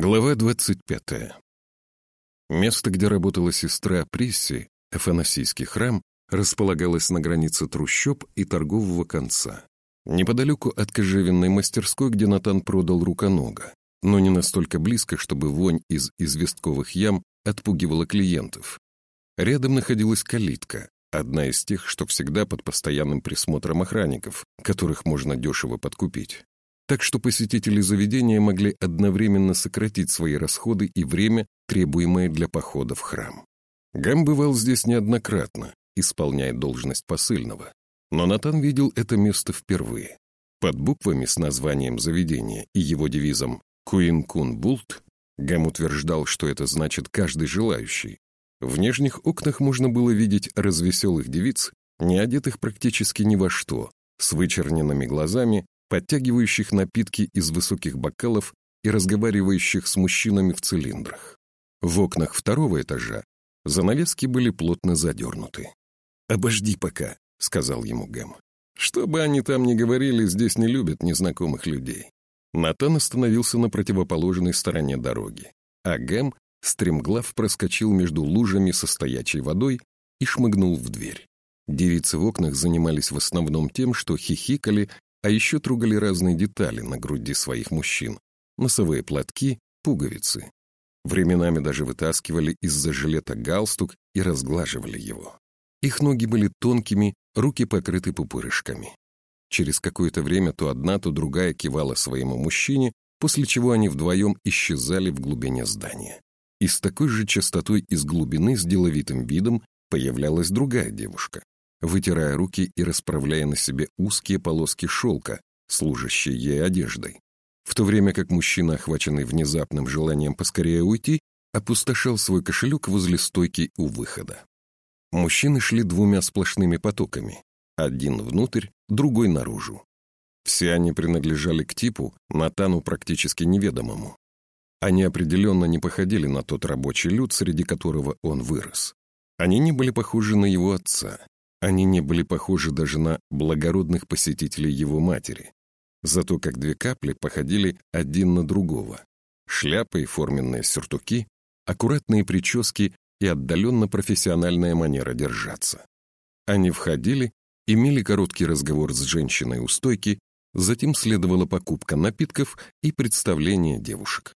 Глава 25. Место, где работала сестра Присси, Афанасийский храм, располагалось на границе трущоб и торгового конца. Неподалеку от кожевенной мастерской, где Натан продал руконога, но не настолько близко, чтобы вонь из известковых ям отпугивала клиентов. Рядом находилась калитка, одна из тех, что всегда под постоянным присмотром охранников, которых можно дешево подкупить так что посетители заведения могли одновременно сократить свои расходы и время, требуемое для похода в храм. Гам бывал здесь неоднократно, исполняя должность посыльного, но Натан видел это место впервые. Под буквами с названием заведения и его девизом «Куин Кун Булт» Гам утверждал, что это значит «каждый желающий». В нижних окнах можно было видеть развеселых девиц, не одетых практически ни во что, с вычерненными глазами подтягивающих напитки из высоких бокалов и разговаривающих с мужчинами в цилиндрах. В окнах второго этажа занавески были плотно задернуты. «Обожди пока», — сказал ему Гэм. «Что бы они там ни говорили, здесь не любят незнакомых людей». Натан остановился на противоположной стороне дороги, а Гэм стремглав проскочил между лужами со стоячей водой и шмыгнул в дверь. Девицы в окнах занимались в основном тем, что хихикали а еще трогали разные детали на груди своих мужчин. Носовые платки, пуговицы. Временами даже вытаскивали из-за жилета галстук и разглаживали его. Их ноги были тонкими, руки покрыты пупырышками. Через какое-то время то одна, то другая кивала своему мужчине, после чего они вдвоем исчезали в глубине здания. И с такой же частотой из глубины с деловитым видом появлялась другая девушка вытирая руки и расправляя на себе узкие полоски шелка, служащие ей одеждой. В то время как мужчина, охваченный внезапным желанием поскорее уйти, опустошал свой кошелек возле стойки у выхода. Мужчины шли двумя сплошными потоками, один внутрь, другой наружу. Все они принадлежали к типу, Натану практически неведомому. Они определенно не походили на тот рабочий люд, среди которого он вырос. Они не были похожи на его отца, они не были похожи даже на благородных посетителей его матери. Зато как две капли походили один на другого. Шляпы и форменные сюртуки, аккуратные прически и отдаленно профессиональная манера держаться. Они входили, имели короткий разговор с женщиной у стойки, затем следовала покупка напитков и представление девушек.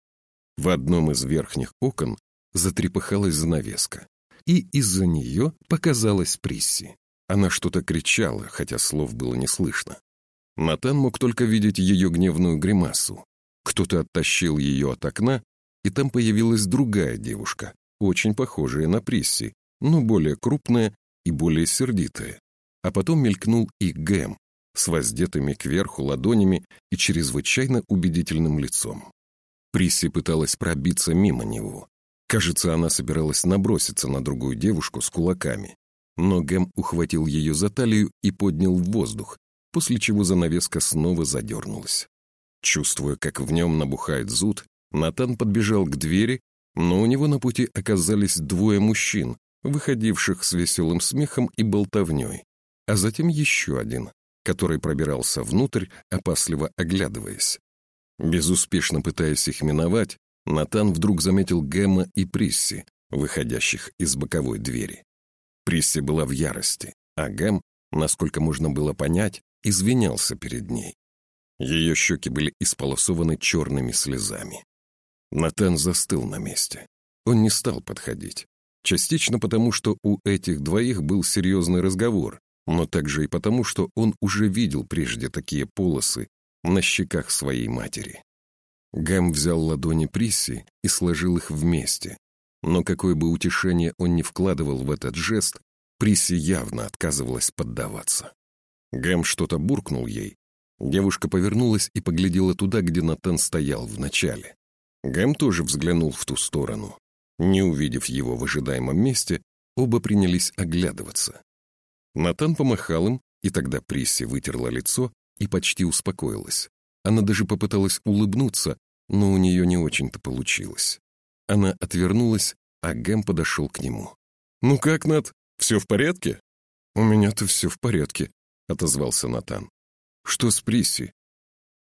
В одном из верхних окон затрепыхалась занавеска, и из-за нее показалась Присси. Она что-то кричала, хотя слов было не слышно. Натан мог только видеть ее гневную гримасу. Кто-то оттащил ее от окна, и там появилась другая девушка, очень похожая на Присси, но более крупная и более сердитая. А потом мелькнул и Гэм с воздетыми кверху ладонями и чрезвычайно убедительным лицом. Присси пыталась пробиться мимо него. Кажется, она собиралась наброситься на другую девушку с кулаками но Гэм ухватил ее за талию и поднял в воздух, после чего занавеска снова задернулась. Чувствуя, как в нем набухает зуд, Натан подбежал к двери, но у него на пути оказались двое мужчин, выходивших с веселым смехом и болтовней, а затем еще один, который пробирался внутрь, опасливо оглядываясь. Безуспешно пытаясь их миновать, Натан вдруг заметил Гэма и Присси, выходящих из боковой двери. Присси была в ярости, а Гэм, насколько можно было понять, извинялся перед ней. Ее щеки были исполосованы черными слезами. Натан застыл на месте. Он не стал подходить. Частично потому, что у этих двоих был серьезный разговор, но также и потому, что он уже видел прежде такие полосы на щеках своей матери. Гэм взял ладони Присси и сложил их вместе, но какое бы утешение он ни вкладывал в этот жест, Присси явно отказывалась поддаваться. Гэм что-то буркнул ей. Девушка повернулась и поглядела туда, где Натан стоял вначале. Гэм тоже взглянул в ту сторону. Не увидев его в ожидаемом месте, оба принялись оглядываться. Натан помахал им, и тогда Присси вытерла лицо и почти успокоилась. Она даже попыталась улыбнуться, но у нее не очень-то получилось. Она отвернулась, а Гэм подошел к нему. «Ну как, Нат, все в порядке?» «У меня-то все в порядке», — отозвался Натан. «Что с Присси?»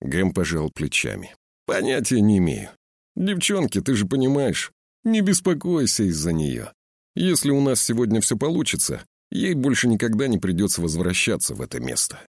Гэм пожал плечами. «Понятия не имею. Девчонки, ты же понимаешь, не беспокойся из-за нее. Если у нас сегодня все получится, ей больше никогда не придется возвращаться в это место.